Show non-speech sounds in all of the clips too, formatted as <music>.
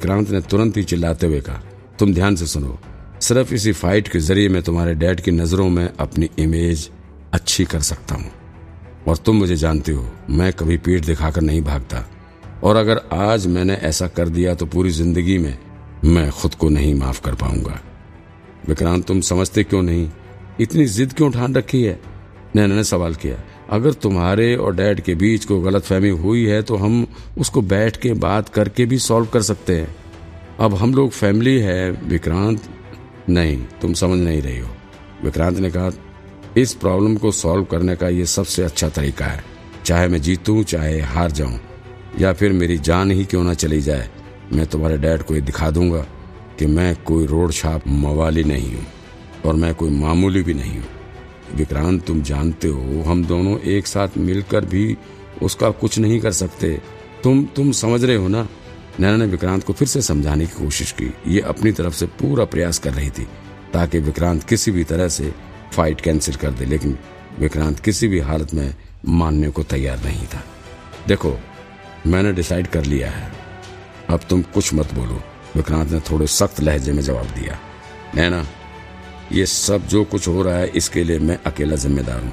विक्रांत ने तुरंत ही चिल्लाते हुए कहा, तुम ध्यान से सुनो, सिर्फ़ इसी फाइट के ज़रिए मैं तुम्हारे डैड की नज़रों में अपनी इमेज अच्छी कर सकता हूँ। और तुम मुझे जानते हो, मैं कभी पीठ दिखाकर नहीं भागता। और अगर आज मैंने ऐसा कर दिया तो पूरी ज़िंदगी में मैं खुद को नहीं माफ़ कर पाऊँगा। विक्रांत, तुम समझते क्यों नहीं? इतनी जिद क्यों ठान रखी है? नैना ने सवाल किया अगर तुम्हारे और डैड के बीच को गलत फहमी हुई है तो हम उसको बैठ के बात करके भी सॉल्व कर सकते हैं। अब हम लोग फैमिली है, विक्रांत नहीं, तुम समझ नहीं रही हो। विक्रांत ने कहा, इस प्रॉब्लम को सॉल्व करने का ये सबसे अच्छा तरीका है। चाहे मैं जीतूं, चाहे हार जाऊँ, या फिर मेरी जान ही क्यों ना चली जाए, मैं तुम्हारे डैड को ये दिखा दूँगा कि मैं कोई रोड छाप मवाली नहीं हूँ, और मैं कोई मामूली भी नहीं हूँ। विक्रांत, तुम जानते हो, हम दोनों एक साथ मिलकर भी उसका कुछ नहीं कर सकते। तुम तुम समझ रहे हो ना? नैना ने विक्रांत को फिर से समझाने की कोशिश की। ये अपनी तरफ़ से पूरा प्रयास कर रही थी, ताकि विक्रांत किसी भी तरह से फाइट कैंसिल कर दे, लेकिन विक्रांत किसी भी हालत में मानने को तैयार नहीं था। देखो, मैंने डिसाइड कर लिया है। अब तुम कुछ मत बोलो। विक्रांत ने थोड़े सख्त लहजे में जवाब दिया। नैना ये सब जो कुछ हो रहा है, इसके लिए मैं अकेला जिम्मेदार हूँ।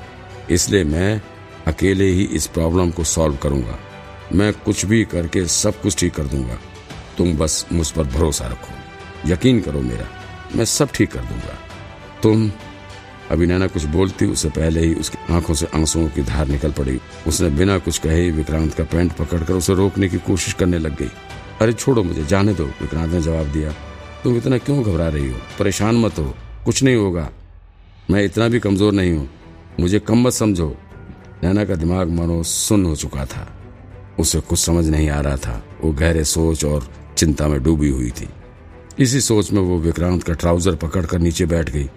इसलिए मैं अकेले ही इस प्रॉब्लम को सॉल्व करूँगा। मैं कुछ भी करके सब कुछ ठीक कर दूँगा। तुम बस मुझ पर भरोसा रखो। यकीन करो मेरा, मैं सब ठीक कर दूँगा। तुम, अभी नैना कुछ बोलती उससे पहले ही उसकी आँखों से आंसुओं की धार निकल पड़ी। उसने बिना कुछ कहे विक्रांत का पैंट पकड़कर उसे रोकने की कोशिश करने लग गई। अरे छोड़ो मुझे, जाने दो, विक्रांत ने जवाब दिया। तुम इतना क्यों घबरा रही हो? परेशान मत हो। कुछ नहीं होगा। मैं इतना भी कमज़ोर नहीं हूँ। मुझे कम मत समझो। नैना का दिमाग मानो सुन हो चुका था। उसे कुछ समझ नहीं आ रहा था। वो गहरे सोच और चिंता में डूबी हुई थी। इसी सोच में वो विक्रांत का ट्राउज़र पकड़कर नीचे बैठ गई,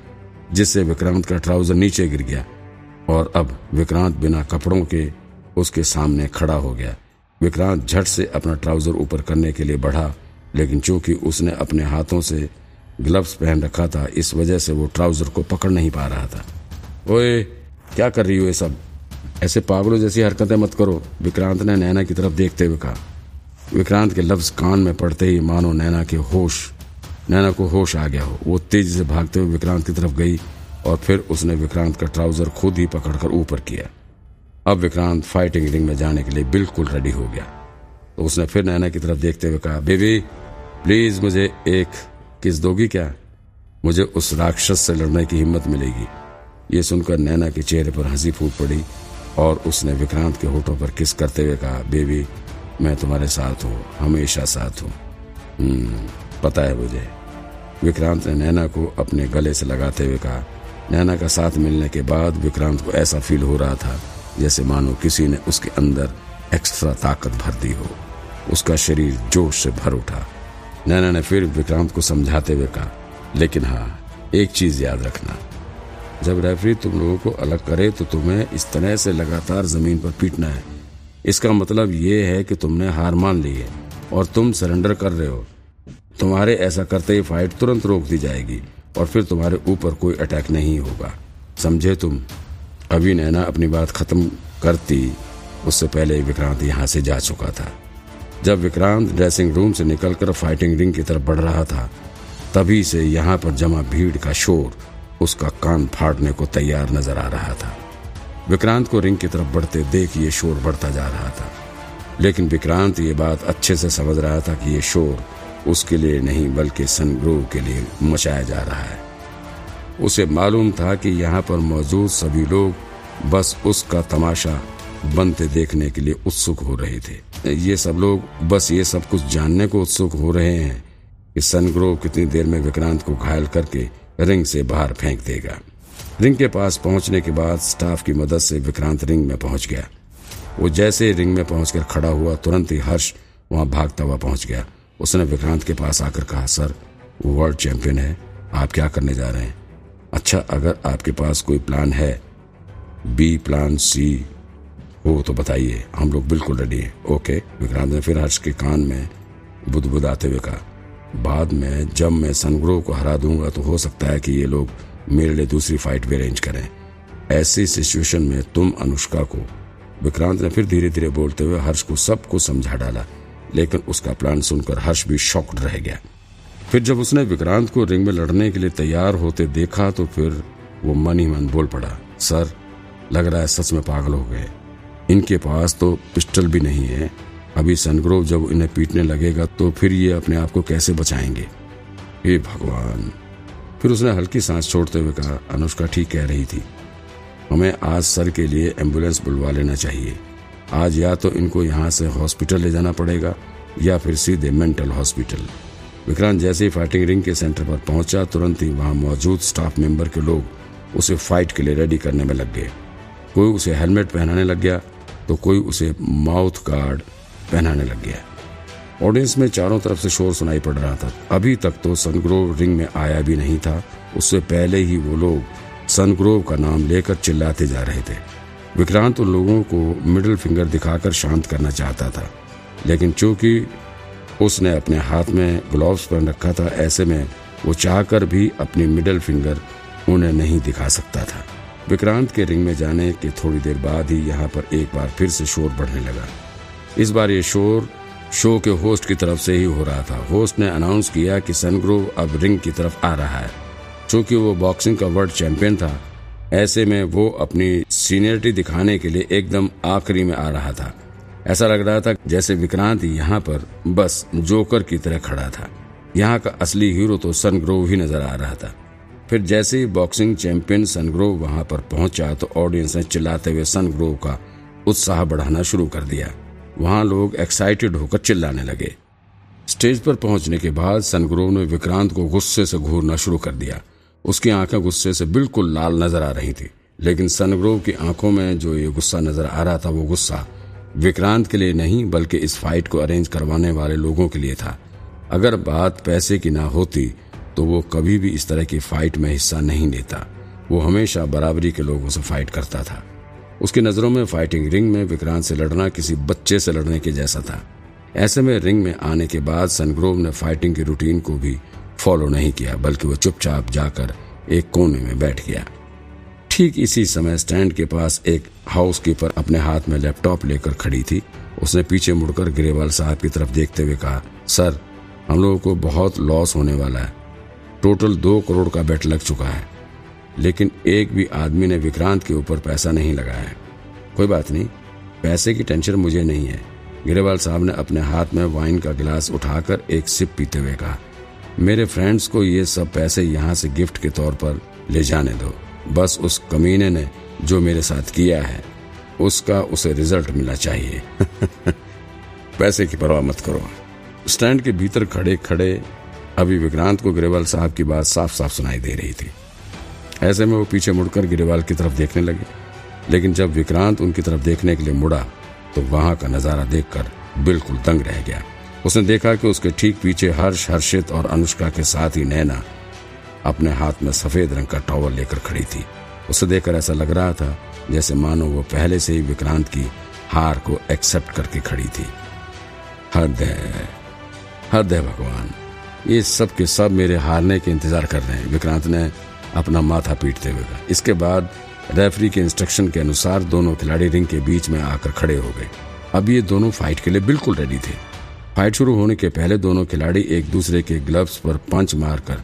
जिससे विक्रांत का ट्राउज़र नीचे गिर गया और अब विक्रांत बिना कपड़ों के उसके सामने खड़ा हो गया। विक्रांत झट से अपना ट्राउज़र ऊपर करने के लिए बढ़ा, लेकिन चूँकि उसने अपने हाथों से ग्लव्स पहन रखा था। इस वजह से वो ट्राउज़र को पकड़ नहीं पा रहा था। ओए, क्या कर रही हो ये सब? ऐसे पागलों जैसी हरकतें मत करो, विक्रांत ने नैना की तरफ़ देखते हुए कहा। विक्रांत के लफ्ज कान में पड़ते ही मानो नैना के होश, नैना को होश आ गया हो। वो तेज़ी से भागते हुए विक्रांत की तरफ़ गई और फिर उसने विक्रांत का ट्राउज़र खुद ही पकड़कर ऊपर किया। अब विक्रांत फाइटिंग रिंग में जाने के लिए बिल्कुल रेडी हो गया। तो उसने फिर नैना की तरफ़ देखते हुए कहा, बेबी, प्लीज़ मुझे एक किस दोगी क्या? मुझे उस राक्षस से लड़ने की हिम्मत मिलेगी। ये सुनकर नैना के चेहरे पर हँसी फूट पड़ी और उसने विक्रांत के होठों पर किस करते हुए कहा बेबी मैं तुम्हारे साथ हूँ हमेशा साथ हूँ। हम्म, पता है मुझे। विक्रांत ने नैना को अपने गले से लगाते हुए कहा। नैना का साथ मिलने के बाद विक्रांत को ऐसा फील हो रहा था जैसे मानो किसी ने उसके अंदर एक्स्ट्रा ताकत भर दी हो। उसका शरीर जोश से भर उठा। नैना ने फिर विक्रांत को समझाते हुए कहा, लेकिन हाँ एक चीज़ याद रखना। जब रेफरी तुम लोगों को अलग करे तो तुम्हें इस तरह से लगातार ज़मीन पर पीटना है। इसका मतलब ये है कि तुमने हार मान ली है और तुम सरेंडर कर रहे हो। तुम्हारे ऐसा करते ही फाइट तुरंत रोक दी जाएगी और फिर तुम्हारे ऊपर कोई अटैक नहीं होगा। समझे तुम? अभी नैना अपनी बात खत्म करती, उससे पहले विक्रांत यहाँ से जा चुका था। जब विक्रांत ड्रेसिंग रूम से निकलकर फाइटिंग रिंग की तरफ़ बढ़ रहा था, तभी से यहाँ पर जमा भीड़ का शोर उसका कान फाड़ने को तैयार नज़र आ रहा था। विक्रांत को रिंग की तरफ़ बढ़ते देख ये शोर बढ़ता जा रहा था। लेकिन विक्रांत ये बात अच्छे से समझ रहा था कि ये शोर उसके लिए नहीं, बल्कि सनग्रोव के लिए मचाया जा रहा है। उसे मालूम था कि यहाँ पर मौजूद सभी लोग बस उसका तमाशा बनते देखने के लिए उत्सुक हो रहे थे। ये सब लोग बस ये सब कुछ जानने को उत्सुक हो रहे हैं कि सनग्रोव कितनी देर में विक्रांत को घायल करके रिंग से बाहर फेंक देगा। रिंग के पास पहुँचने के बाद स्टाफ की मदद से विक्रांत रिंग में पहुँच गया। वो जैसे ही रिंग में पहुंचकर खड़ा हुआ, तुरंत ही हर्ष वहाँ भागता हुआ पहुँच गया। उसने विक्रांत के पास आकर कहा, सर, वो वर्ल्ड चैंपियन है, आप क्या करने जा रहे हैं? अच्छा अगर आपके पास कोई प्लान है, बी प्लान सी हो तो बताइए। हम लोग बिल्कुल रेडी हैं। ओके विक्रांत ने फिर हर्ष के कान में बुदबुदाते हुए कहा, बाद में जब मैं सनग्रो को हरा दूँगा तो हो सकता है कि ये लोग मेरे लिए दूसरी फाइट भी अरेंज करें। ऐसी सिचुएशन में तुम अनुष्का को विक्रांत ने फिर धीरे धीरे बोलते हुए हर्ष को सब कुछ समझा डाला, लेकिन उसका प्लान सुनकर हर्ष भी शॉक्ड रह गया। फिर जब उसने विक्रांत को रिंग में लड़ने के लिए तैयार होते देखा तो फिर वो मन ही मन बोल पड़ा, सर, लग रहा है सच में पागल हो गए। इनके पास तो पिस्टल भी नहीं है। अभी सनग्रोव जब इन्हें पीटने लगेगा तो फिर ये अपने आप को कैसे बचाएँगे? हे भगवान। फिर उसने हल्की सांस छोड़ते हुए कहा, अनुष्का ठीक कह रही थी। हमें आज सर के लिए एंबुलेंस बुलवा लेना चाहिए। आज या तो इनको यहाँ से हॉस्पिटल ले जाना पड़ेगा, या फिर सीधे मेंटल हॉस्पिटल। विक्रांत जैसे ही फाइटिंग रिंग के सेंटर पर पहुँचा, तुरंत ही वहाँ मौजूद स्टाफ मेंबर के लोग उसे फाइट के लिए रेडी करने में लग गए। कोई उसे हेलमेट पहनाने लग गया तो कोई उसे माउथ गार्ड पहनाने लग गया। ऑडियंस में चारों तरफ़ से शोर सुनाई पड़ रहा था। अभी तक तो सनग्रोव रिंग में आया भी नहीं था। उससे पहले ही वो लोग सनग्रोव का नाम लेकर चिल्लाते जा रहे थे। विक्रांत उन लोगों को मिडिल फिंगर दिखाकर शांत करना चाहता था। लेकिन चूँकि उसने अपने हाथ में ग्लव्स पहन रखा था, ऐसे में वो चाहकर भी अपनी मिडिल फिंगर उन्हें नहीं दिखा सकता था। विक्रांत के रिंग में जाने के थोड़ी देर बाद ही यहाँ पर एक बार फिर से शोर बढ़ने लगा। इस बार ये शोर शो के होस्ट की तरफ़ से ही हो रहा था। होस्ट ने अनाउंस किया कि सनग्रोव अब रिंग की तरफ़ आ रहा है। चूँकि वो बॉक्सिंग का वर्ल्ड चैंपियन था, ऐसे में वो अपनी सीनियरिटी दिखाने के लिए एकदम आखिरी में आ रहा था। ऐसा लग रहा था जैसे विक्रांत यहाँ पर बस जोकर की तरह खड़ा था। यहाँ का असली हीरो तो सनग्रोव ही नज़र आ रहा था। फिर जैसे ही बॉक्सिंग चैंपियन सनग्रोव वहाँ पर पहुँचा तो ऑडियंस ने चिल्लाते हुए सनग्रोव का उत्साह बढ़ाना शुरू कर दिया। वहाँ लोग एक्साइटेड होकर चिल्लाने लगे। स्टेज पर पहुँचने के बाद सनग्रोव ने विक्रांत को गुस्से से घूरना शुरू कर दिया। उसकी आँखें गुस्से से बिल्कुल लाल नज़र आ रही थी, लेकिन सनग्रोव की आँखों में जो ये गुस्सा नज़र आ रहा था, वो गुस्सा विक्रांत के लिए नहीं, बल्कि इस फाइट को अरेंज करवाने वाले लोगों के लिए था। अगर बात पैसे की ना होती तो वो कभी भी इस तरह की फाइट में हिस्सा नहीं लेता। वो हमेशा बराबरी के लोगों से फाइट करता था। उसकी नज़रों में फाइटिंग रिंग में विक्रांत से लड़ना किसी बच्चे से लड़ने के जैसा था। ऐसे में रिंग में आने के बाद सनग्रोव ने फाइटिंग की रूटीन को भी फॉलो नहीं किया, बल्कि वो चुपचाप जाकर एक कोने में बैठ गया। ठीक इसी समय स्टैंड के पास एक हाउसकीपर अपने हाथ में लैपटॉप लेकर खड़ी थी। उसने पीछे मुड़कर गिरेवाल साहब की तरफ़ देखते हुए कहा, सर, हम लोगों को बहुत लॉस होने वाला है। टोटल दो करोड़ का बेट लग चुका है। लेकिन एक भी आदमी ने विक्रांत के ऊपर पैसा नहीं लगाया है। कोई बात नहीं, पैसे की टेंशन मुझे नहीं है। गिरेवाल साहब ने अपने हाथ में वाइन का गिलास उठाकर एक सिप पीते हुए कहा, मेरे फ्रेंड्स को ये सब पैसे यहाँ से गिफ्ट के तौर पर ले जाने दो। बस उस कमीने ने जो मेरे साथ किया है, उसका उसे रिज़ल्ट मिलना चाहिए। <laughs> पैसे की परवाह मत करो। स्टैंड के भीतर खड़े खड़े अभी विक्रांत को गिरेवाल साहब की बात साफ़ साफ़ सुनाई दे रही थी। ऐसे में वो पीछे मुड़कर गिरेवाल की तरफ़ देखने लगे। लेकिन जब विक्रांत उनकी तरफ़ देखने के लिए मुड़ा तो वहाँ का नज़ारा देखकर बिल्कुल दंग रह गया। उसने देखा कि उसके ठीक पीछे हर्ष, हर्षित और अनुष्का के साथ ही नैना अपने हाथ में सफ़ेद रंग का टॉवल लेकर खड़ी थी। उसे देखकर ऐसा लग रहा था जैसे मानो वो पहले से ही विक्रांत की हार को एक्सेप्ट करके खड़ी थी। हद है हद है भगवान। ये सब के सब मेरे हारने के इंतज़ार कर रहे हैं। विक्रांत ने अपना माथा पीटते हुए इसके बाद रेफरी के इंस्ट्रक्शन के अनुसार दोनों खिलाड़ी रिंग के बीच में आकर खड़े हो गए। अब ये दोनों फाइट के लिए बिल्कुल रेडी थे। फाइट शुरू होने के पहले दोनों खिलाड़ी एक दूसरे के ग्लव्स पर पंच मारकर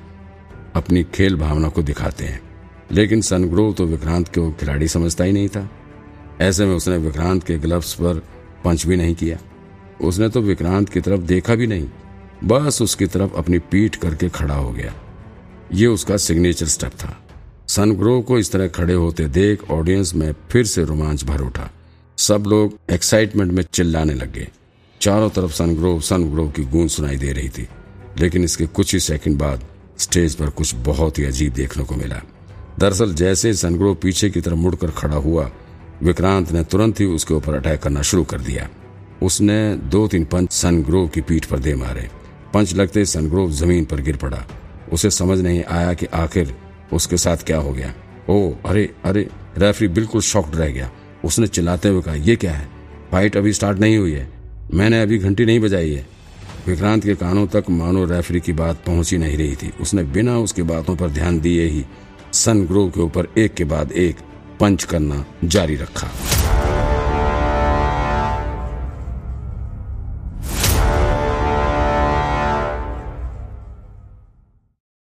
अपनी खेल भावना को दिखाते हैं। लेकिन सनग्रोव तो विक्रांत को खिलाड़ी समझता ही नहीं था। ऐसे में उसने विक्रांत के ग्लव्स पर पंच भी नहीं किया। उसने तो विक्रांत की तरफ़ देखा भी नहीं। बस उसकी तरफ़ अपनी पीठ करके खड़ा हो गया। ये उसका सिग्नेचर स्टेप था। सनग्रोव को इस तरह खड़े होते देख ऑडियंस में फिर से रोमांच भर उठा। सब लोग एक्साइटमेंट में चिल्लाने लगे। चारों तरफ़ सनग्रोव सनग्रोव की गूंज सुनाई दे रही थी। लेकिन इसके कुछ ही सेकंड बाद स्टेज पर कुछ बहुत ही अजीब देखने को मिला। दरअसल जैसे सनग्रोव पीछे की तरफ़ मुड़कर खड़ा हुआ, विक्रांत ने तुरंत ही उसके ऊपर अटैक करना शुरू कर दिया। उसने दो तीन पंच सनग्रोव की पीठ पर दे मारे। पंच लगते सनग्रोव ज़मीन पर गिर पड़ा। उसे समझ नहीं आया कि आखिर उसके साथ क्या हो गया। ओ, अरे अरे, रेफरी बिल्कुल शॉक्ड रह गया। उसने चिल्लाते हुए कहा यह क्या है? फाइट अभी स्टार्ट नहीं हुई है। मैंने अभी घंटी नहीं बजाई है। विक्रांत के कानों तक मानो रेफरी की बात पहुँच ही नहीं रही थी। उसने बिना उसकी बातों पर ध्यान दिए ही सन ग्रोव के ऊपर एक के बाद एक पंच करना जारी रखा।